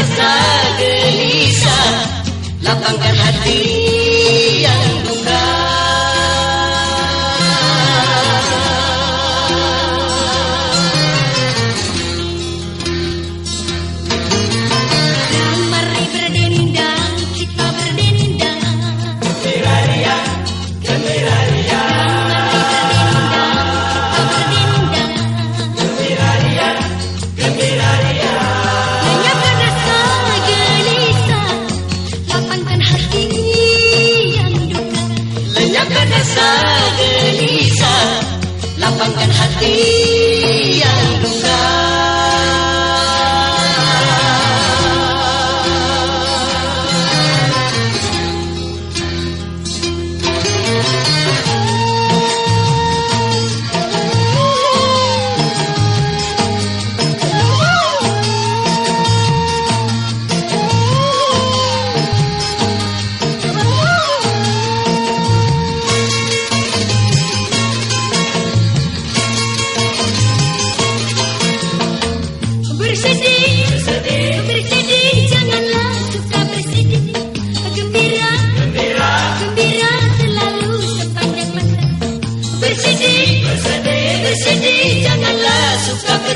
kita gelisah lapangkan lambangkan hati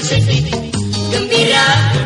sedikit gembira.